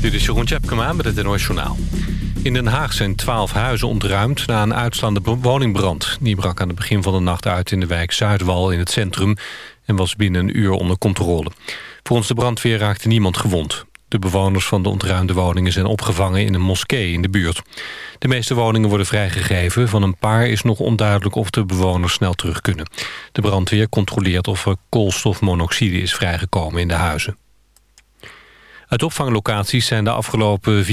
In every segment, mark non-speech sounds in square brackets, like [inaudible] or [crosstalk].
Dit is Jeroen Tjepkema met het NOS Journaal. In Den Haag zijn twaalf huizen ontruimd na een uitslaande woningbrand. Die brak aan het begin van de nacht uit in de wijk Zuidwal in het centrum... en was binnen een uur onder controle. Volgens de brandweer raakte niemand gewond. De bewoners van de ontruimde woningen zijn opgevangen in een moskee in de buurt. De meeste woningen worden vrijgegeven. Van een paar is nog onduidelijk of de bewoners snel terug kunnen. De brandweer controleert of er koolstofmonoxide is vrijgekomen in de huizen. Uit opvanglocaties zijn de afgelopen 4,5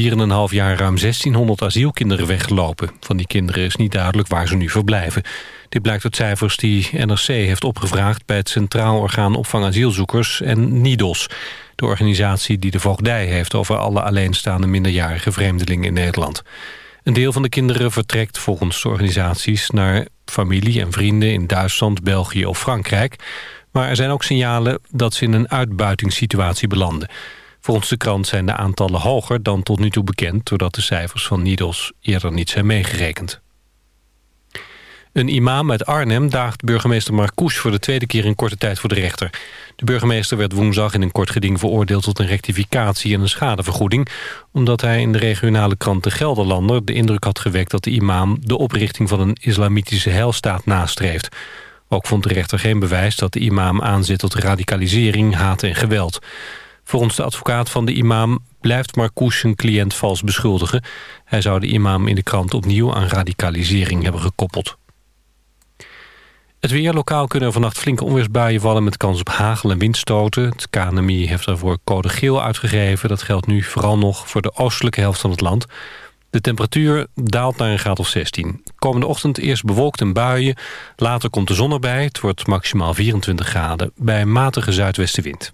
jaar ruim 1600 asielkinderen weggelopen. Van die kinderen is niet duidelijk waar ze nu verblijven. Dit blijkt uit cijfers die NRC heeft opgevraagd... bij het Centraal Orgaan Opvang Asielzoekers en NIDOS. De organisatie die de voogdij heeft over alle alleenstaande minderjarige vreemdelingen in Nederland. Een deel van de kinderen vertrekt volgens de organisaties... naar familie en vrienden in Duitsland, België of Frankrijk. Maar er zijn ook signalen dat ze in een uitbuitingssituatie belanden... Volgens de krant zijn de aantallen hoger dan tot nu toe bekend... doordat de cijfers van NIDOS eerder niet zijn meegerekend. Een imam uit Arnhem daagt burgemeester Marcouch voor de tweede keer in korte tijd voor de rechter. De burgemeester werd woensdag in een kort geding veroordeeld tot een rectificatie en een schadevergoeding, omdat hij in de regionale krant De Gelderlander de indruk had gewekt dat de imam de oprichting van een islamitische heilstaat nastreeft. Ook vond de rechter geen bewijs dat de imam aanzet tot radicalisering, haat en geweld. Volgens de advocaat van de imam blijft Marcouch zijn cliënt vals beschuldigen. Hij zou de imam in de krant opnieuw aan radicalisering hebben gekoppeld. Het weer lokaal kunnen er vannacht flinke onweersbuien vallen... met kans op hagel en windstoten. Het KNMI heeft daarvoor code geel uitgegeven. Dat geldt nu vooral nog voor de oostelijke helft van het land. De temperatuur daalt naar een graad of 16. Komende ochtend eerst bewolkt en buien. Later komt de zon erbij. Het wordt maximaal 24 graden bij matige zuidwestenwind.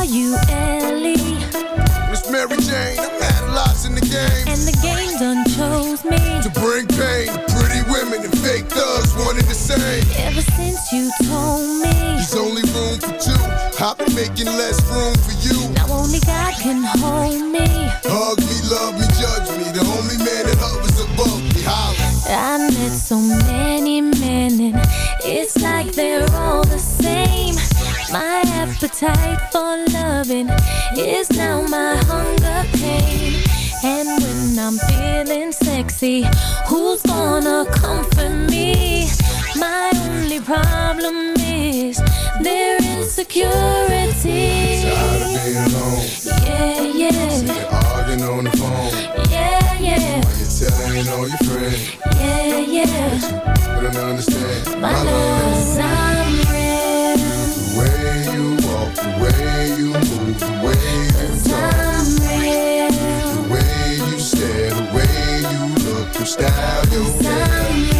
Are you Ellie? Miss Mary Jane. I'm had lots in the game. And the game done chose me. To bring pain to pretty women and fake thugs, wanted the same. Ever since you told me. There's only room for two. I've been making less room for you. Now only God can hold me. Hug me, love me, judge me. The only man that hovers above me. Holla. I met so many men and it's like they're all the same. My appetite for loving is now my hunger pain. And when I'm feeling sexy, who's gonna comfort me? My only problem is their insecurity. Tired of being alone. Yeah, yeah, of arguing on the phone. yeah, yeah, Why you telling all your friends? yeah, yeah. But I understand. My love's I'm way you move, the way you talk, the way you stare, the way you look, your style, your hair.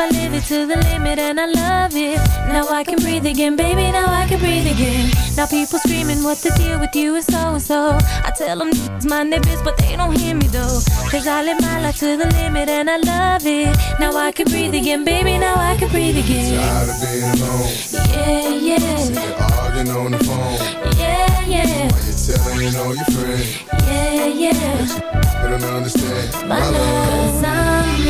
I live it to the limit and I love it. Now I can breathe again, baby, now I can breathe again. Now people screaming what the deal with you? Is so-and-so. I tell them it's my neighbors, but they don't hear me though. Cause I live my life to the limit and I love it. Now I can breathe again, baby, now I can breathe again. Tired of being alone. Yeah, yeah. Sitting arguing on the phone. Yeah, yeah. Why you telling all your friends? Yeah, yeah. But I don't understand. My, my love, love.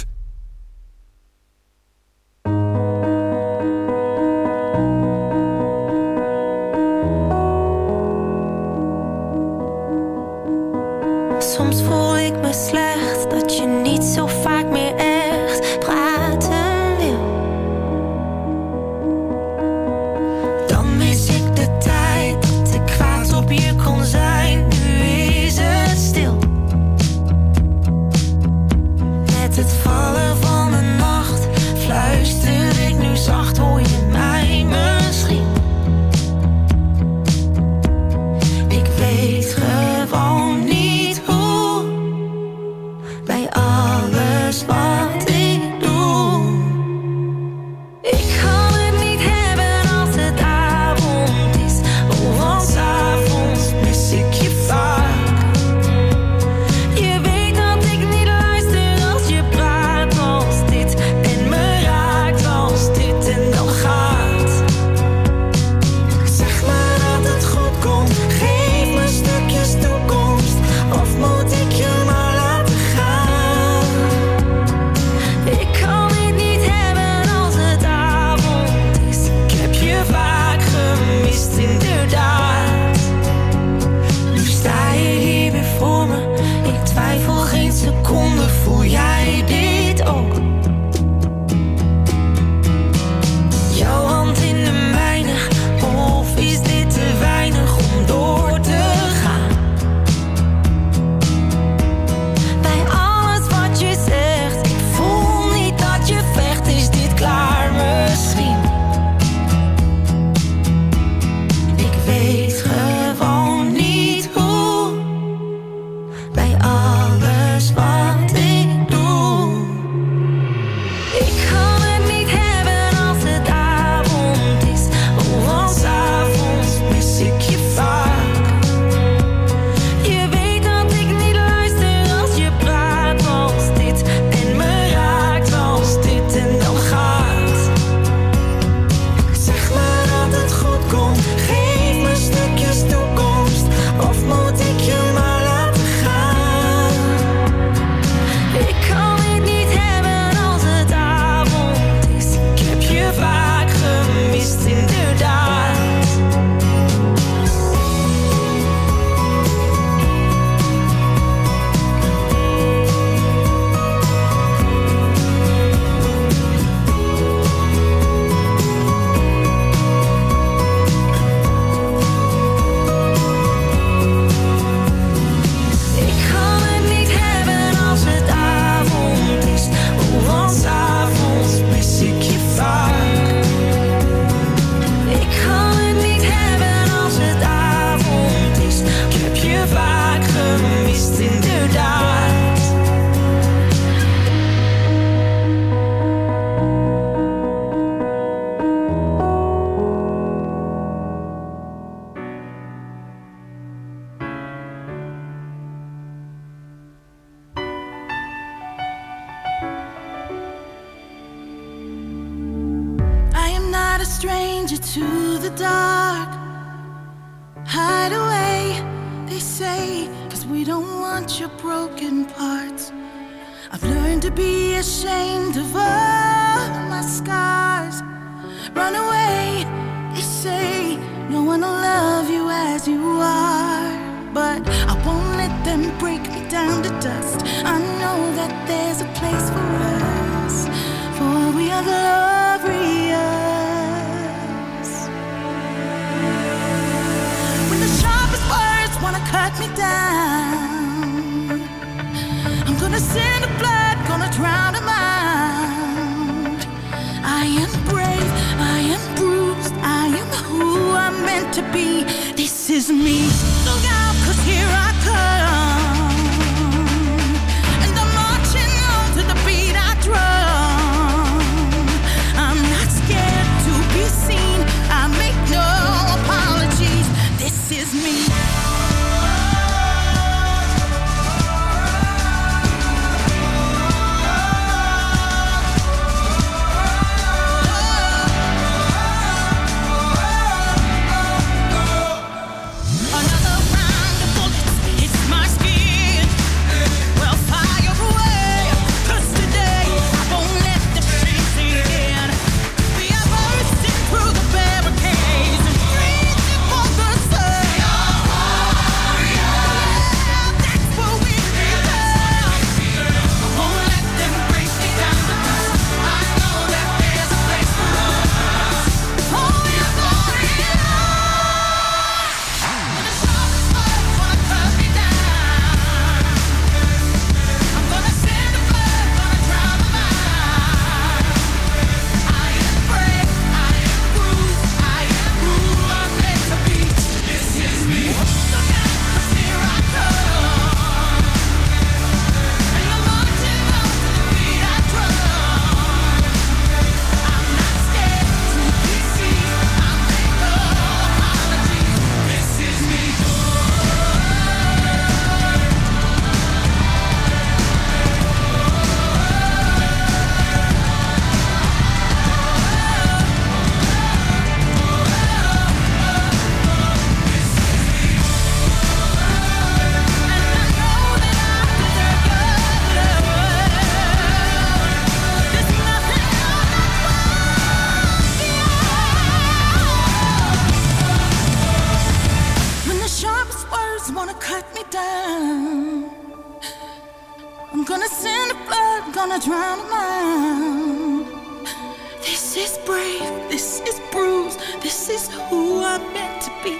Be,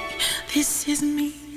this is me.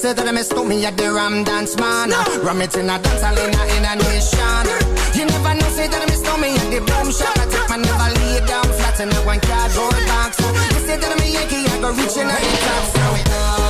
Say that I miss me at the Ram Dance Man. Ram it in a dance hall in a, in a nation. You never know, say that I miss me at the Boom Shop. I take my never lay down flat in a one cardboard box. You say that I'm a Yankee, I go reaching out the top. So, yo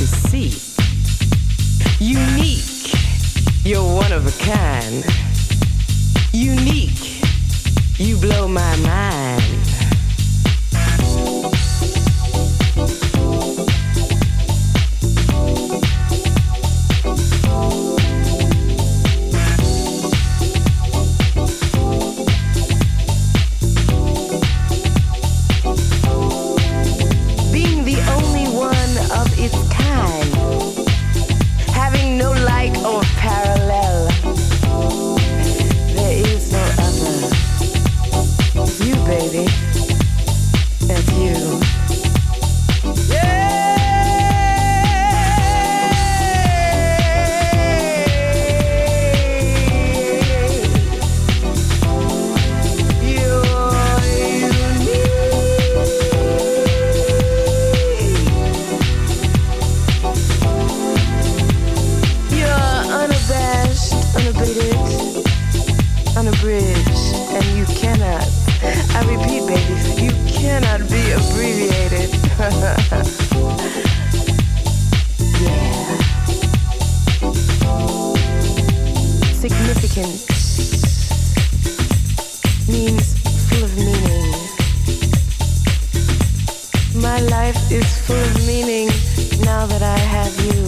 You see. Unabridged, and you cannot, I repeat, baby, you cannot be abbreviated. [laughs] yeah. Significant means full of meaning. My life is full of meaning now that I have you.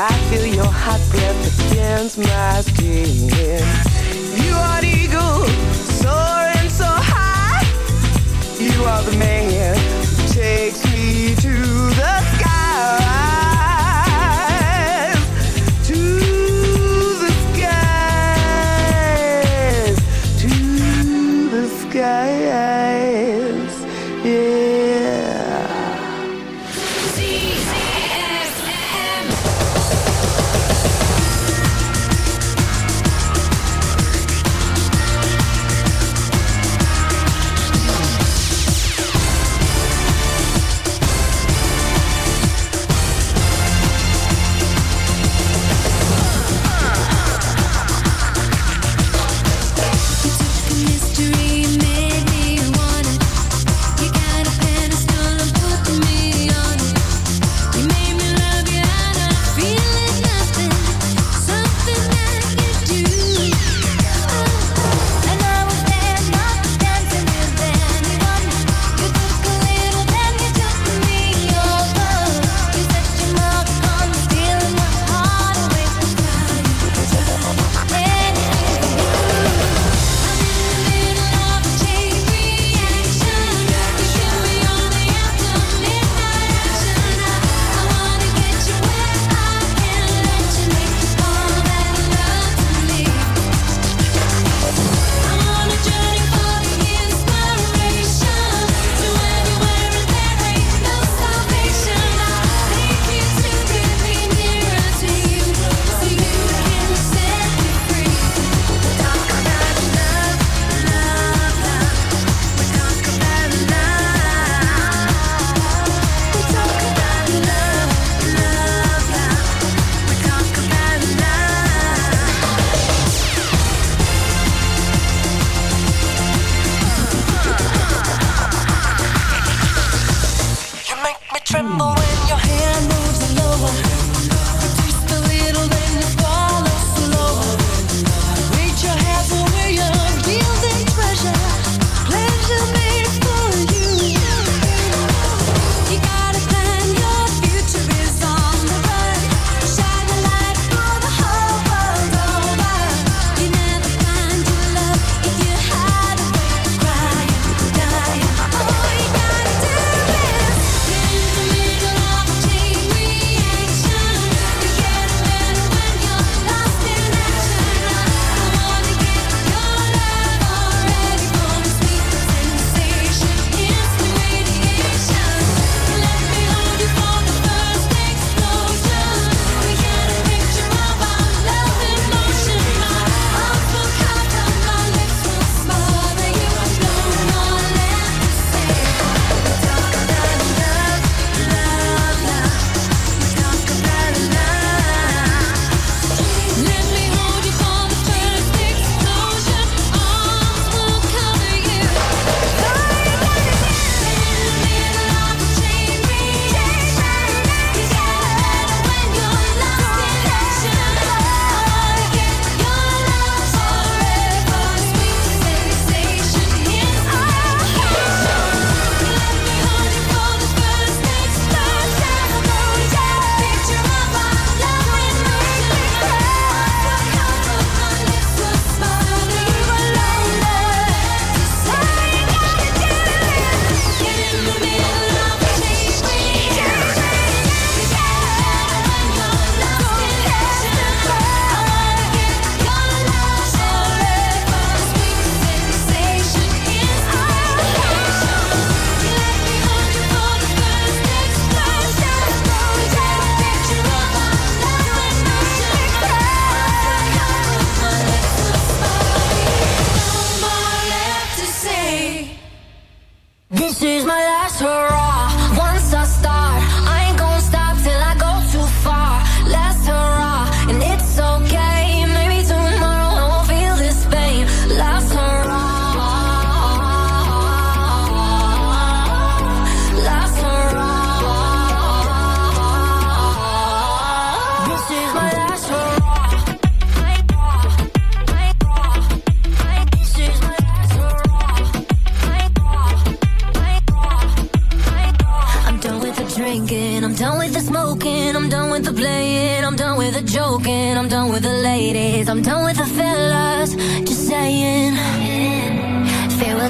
I feel your hot breath against my skin. You are the eagle soaring so high. You are the man who takes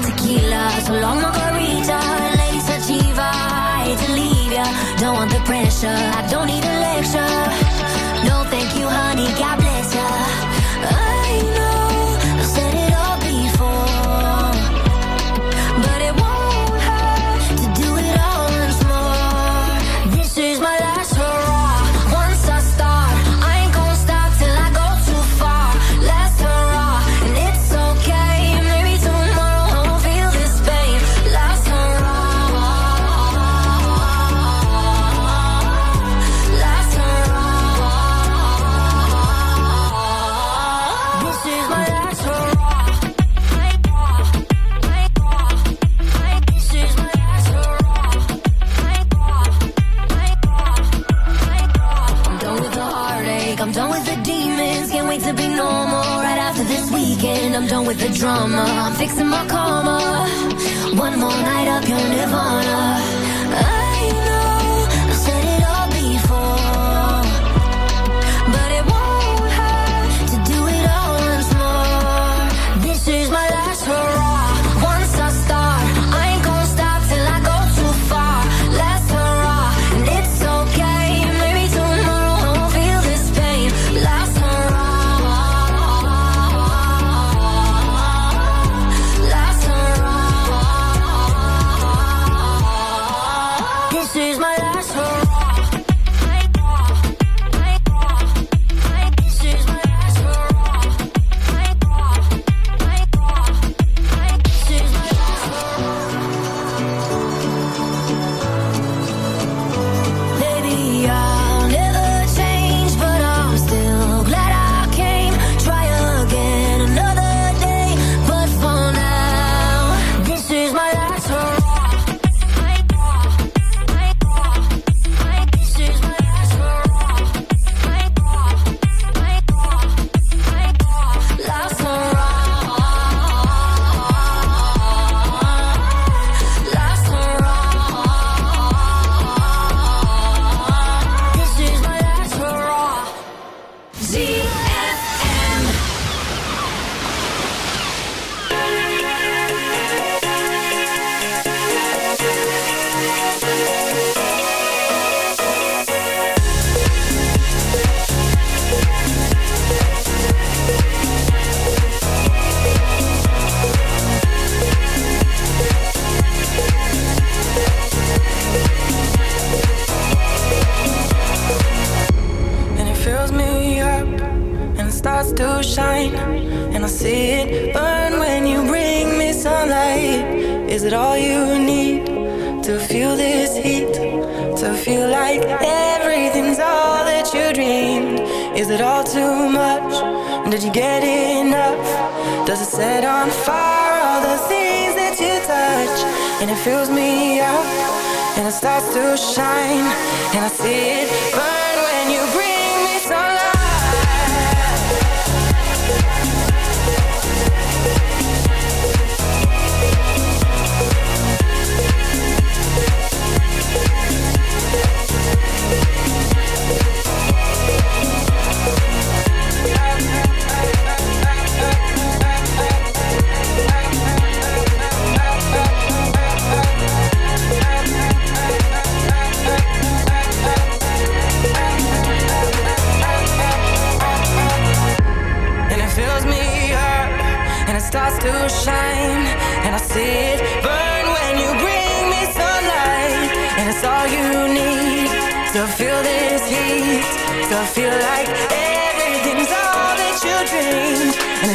tequila, so long margarita. Ladies, achieve. I hate to leave ya. Don't want the pressure, I don't need a lecture. drama. Fixing my car.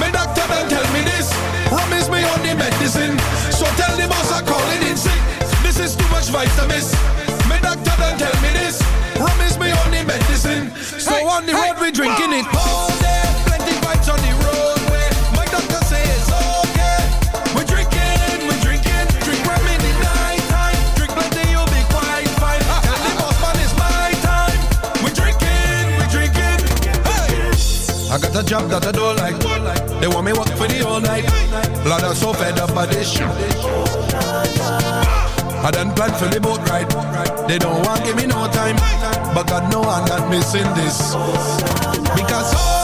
Me doctor then tell me this. Rum is me only medicine. So tell the boss I'm calling in sick. This is too much vitamins. Me doctor then tell me this. Rum is me only medicine. So hey, on the hey, road we drinking it all day. Plenty vibes on the road. Ah, ah. I got a job that I do like they want me work for the whole night. Blood I'm so fed up by this shit. I done planned for the boat ride. They don't want give me no time, but God know I'm not missing this because. Oh,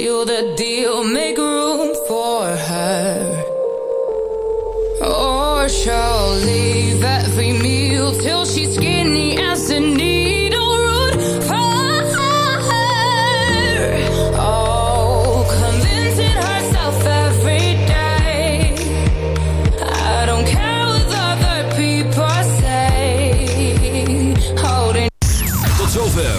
you the deal. Maker